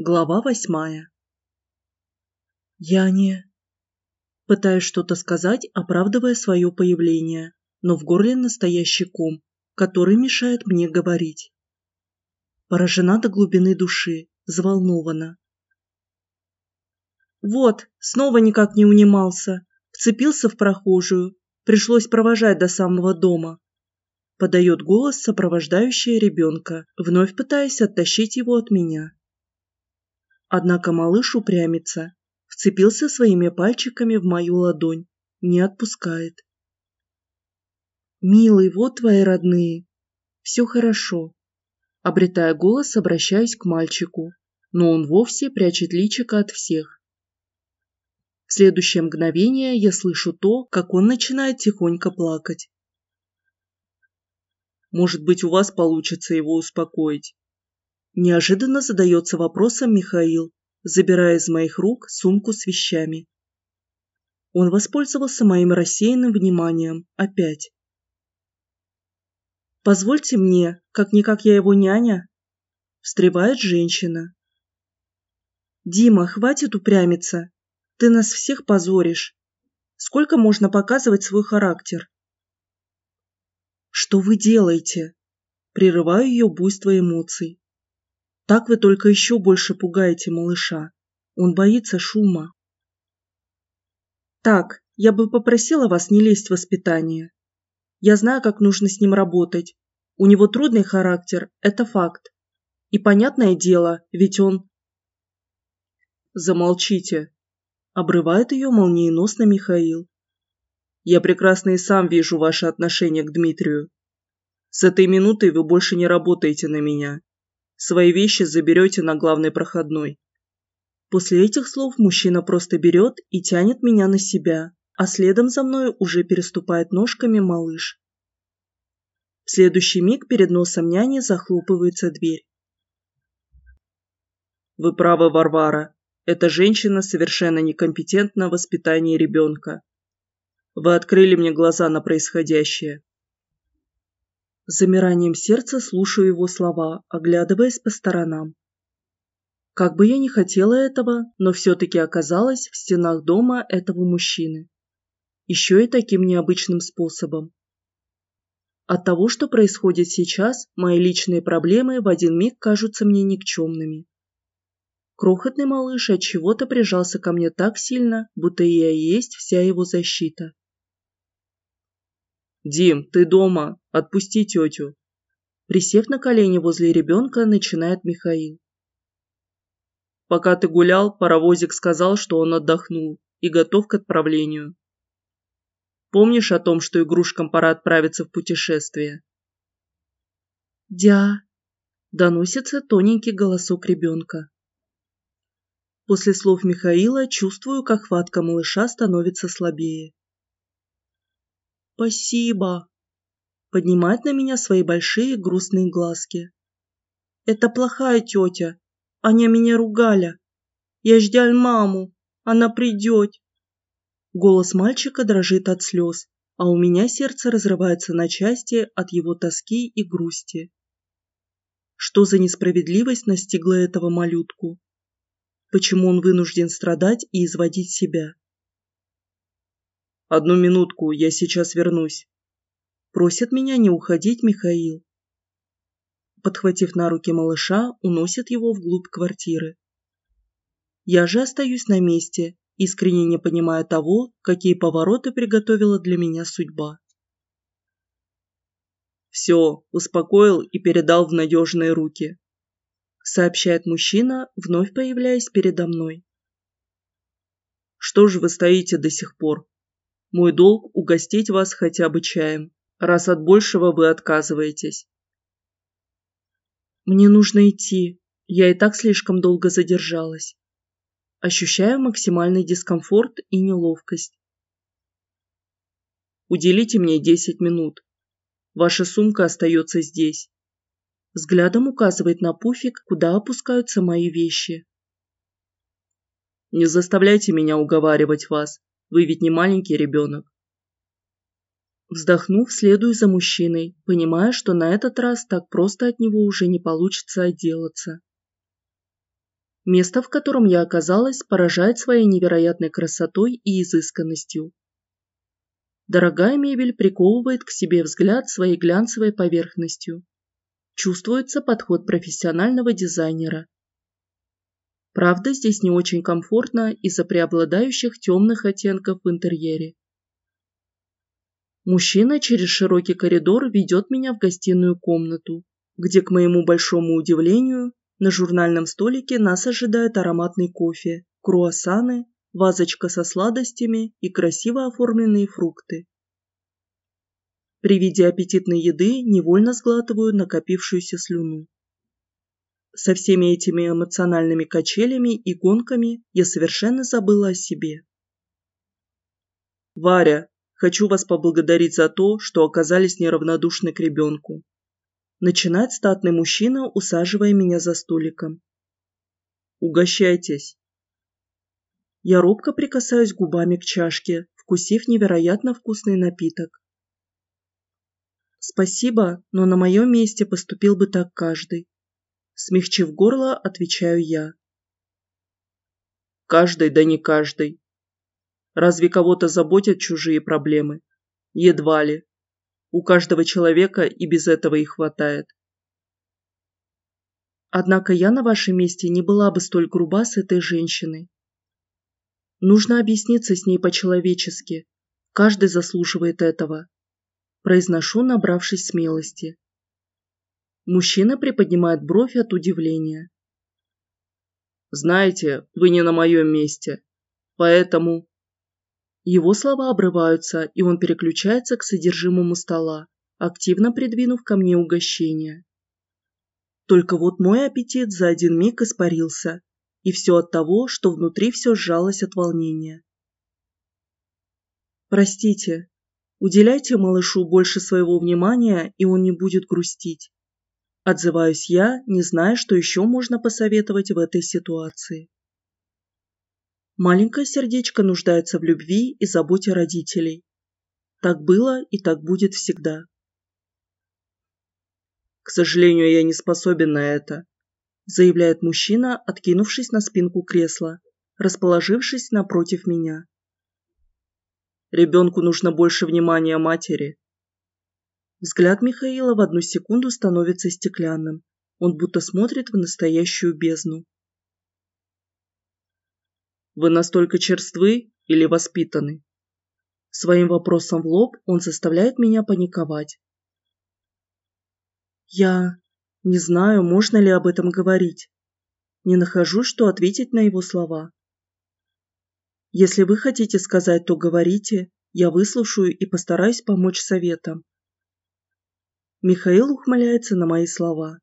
Глава восьмая. Я не... Пытаюсь что-то сказать, оправдывая свое появление, но в горле настоящий ком, который мешает мне говорить. Поражена до глубины души, взволнована. Вот, снова никак не унимался, вцепился в прохожую, пришлось провожать до самого дома. Подает голос сопровождающая ребенка, вновь пытаясь оттащить его от меня. Однако малыш упрямится, вцепился своими пальчиками в мою ладонь, не отпускает. «Милый, вот твои родные. Все хорошо». Обретая голос, обращаюсь к мальчику, но он вовсе прячет личико от всех. В следующее мгновение я слышу то, как он начинает тихонько плакать. Может быть, у вас получится его успокоить. Неожиданно задается вопросом Михаил, забирая из моих рук сумку с вещами. Он воспользовался моим рассеянным вниманием опять. «Позвольте мне, как-никак я его няня», – встревает женщина. «Дима, хватит упрямиться. Ты нас всех позоришь. Сколько можно показывать свой характер?» «Что вы делаете?» Прерываю ее буйство эмоций. Так вы только еще больше пугаете малыша. Он боится шума. Так, я бы попросила вас не лезть в воспитание. Я знаю, как нужно с ним работать. У него трудный характер, это факт. И понятное дело, ведь он... Замолчите. Обрывает ее молниеносно Михаил. Я прекрасно и сам вижу ваше отношение к Дмитрию. С этой минуты вы больше не работаете на меня. Свои вещи заберете на главной проходной. После этих слов мужчина просто берет и тянет меня на себя, а следом за мной уже переступает ножками малыш. В следующий миг перед носом няни захлопывается дверь. Вы правы, Варвара. Эта женщина совершенно некомпетентна в воспитании ребенка. Вы открыли мне глаза на происходящее. С замиранием сердца слушаю его слова, оглядываясь по сторонам. Как бы я ни хотела этого, но все-таки оказалась в стенах дома этого мужчины. Еще и таким необычным способом. От того, что происходит сейчас, мои личные проблемы в один миг кажутся мне никчемными. Крохотный малыш от чего-то прижался ко мне так сильно, будто я и есть вся его защита. «Дим, ты дома! Отпусти тетю!» Присев на колени возле ребенка, начинает Михаил. «Пока ты гулял, паровозик сказал, что он отдохнул и готов к отправлению. Помнишь о том, что игрушкам пора отправиться в путешествие?» «Дя!» – доносится тоненький голосок ребенка. После слов Михаила чувствую, как хватка малыша становится слабее. «Спасибо!» Поднимает на меня свои большие грустные глазки. «Это плохая тетя. Они меня ругали. Я ждал маму. Она придет». Голос мальчика дрожит от слез, а у меня сердце разрывается на части от его тоски и грусти. Что за несправедливость настигла этого малютку? Почему он вынужден страдать и изводить себя? «Одну минутку, я сейчас вернусь». Просит меня не уходить Михаил. Подхватив на руки малыша, уносит его вглубь квартиры. Я же остаюсь на месте, искренне не понимая того, какие повороты приготовила для меня судьба. «Все, успокоил и передал в надежные руки», сообщает мужчина, вновь появляясь передо мной. «Что же вы стоите до сих пор? Мой долг – угостить вас хотя бы чаем, раз от большего вы отказываетесь. Мне нужно идти, я и так слишком долго задержалась. Ощущаю максимальный дискомфорт и неловкость. Уделите мне 10 минут. Ваша сумка остается здесь. Взглядом указывает на пуфик, куда опускаются мои вещи. Не заставляйте меня уговаривать вас. Вы ведь не маленький ребенок. Вздохнув, следую за мужчиной, понимая, что на этот раз так просто от него уже не получится отделаться. Место, в котором я оказалась, поражает своей невероятной красотой и изысканностью. Дорогая мебель приковывает к себе взгляд своей глянцевой поверхностью. Чувствуется подход профессионального дизайнера. Правда, здесь не очень комфортно из-за преобладающих темных оттенков в интерьере. Мужчина через широкий коридор ведет меня в гостиную комнату, где, к моему большому удивлению, на журнальном столике нас ожидает ароматный кофе, круассаны, вазочка со сладостями и красиво оформленные фрукты. При виде аппетитной еды невольно сглатываю накопившуюся слюну. Со всеми этими эмоциональными качелями и гонками я совершенно забыла о себе. «Варя, хочу вас поблагодарить за то, что оказались неравнодушны к ребенку», начинает статный мужчина, усаживая меня за столиком. «Угощайтесь». Я робко прикасаюсь губами к чашке, вкусив невероятно вкусный напиток. Спасибо, но на моем месте поступил бы так каждый. Смягчив горло, отвечаю я. Каждый, да не каждый. Разве кого-то заботят чужие проблемы? Едва ли. У каждого человека и без этого и хватает. Однако я на вашем месте не была бы столь груба с этой женщиной. Нужно объясниться с ней по-человечески. Каждый заслуживает этого. Произношу, набравшись смелости. Мужчина приподнимает бровь от удивления. «Знаете, вы не на моем месте, поэтому...» Его слова обрываются, и он переключается к содержимому стола, активно придвинув ко мне угощение. Только вот мой аппетит за один миг испарился, и все от того, что внутри все сжалось от волнения. «Простите, уделяйте малышу больше своего внимания, и он не будет грустить. Отзываюсь я, не зная, что еще можно посоветовать в этой ситуации. Маленькое сердечко нуждается в любви и заботе родителей. Так было и так будет всегда. К сожалению, я не способен на это, заявляет мужчина, откинувшись на спинку кресла, расположившись напротив меня. Ребенку нужно больше внимания матери. Взгляд Михаила в одну секунду становится стеклянным. Он будто смотрит в настоящую бездну. Вы настолько черствы или воспитаны? Своим вопросом в лоб он заставляет меня паниковать. Я не знаю, можно ли об этом говорить. Не нахожу, что ответить на его слова. Если вы хотите сказать, то говорите, я выслушаю и постараюсь помочь советом. Михаил ухмыляется на мои слова.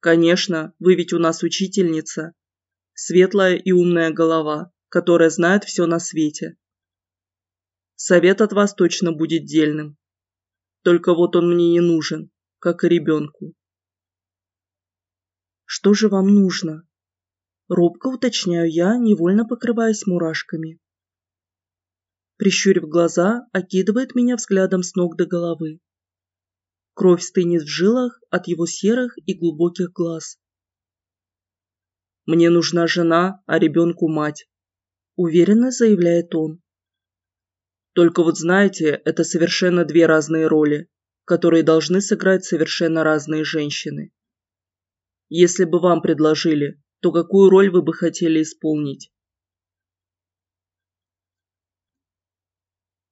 «Конечно, вы ведь у нас учительница. Светлая и умная голова, которая знает все на свете. Совет от вас точно будет дельным. Только вот он мне не нужен, как и ребенку». «Что же вам нужно?» Робко уточняю я, невольно покрываясь мурашками. Прищурив глаза, окидывает меня взглядом с ног до головы. Кровь стынет в жилах от его серых и глубоких глаз. «Мне нужна жена, а ребенку мать», – уверенно заявляет он. Только вот знаете, это совершенно две разные роли, которые должны сыграть совершенно разные женщины. Если бы вам предложили, то какую роль вы бы хотели исполнить?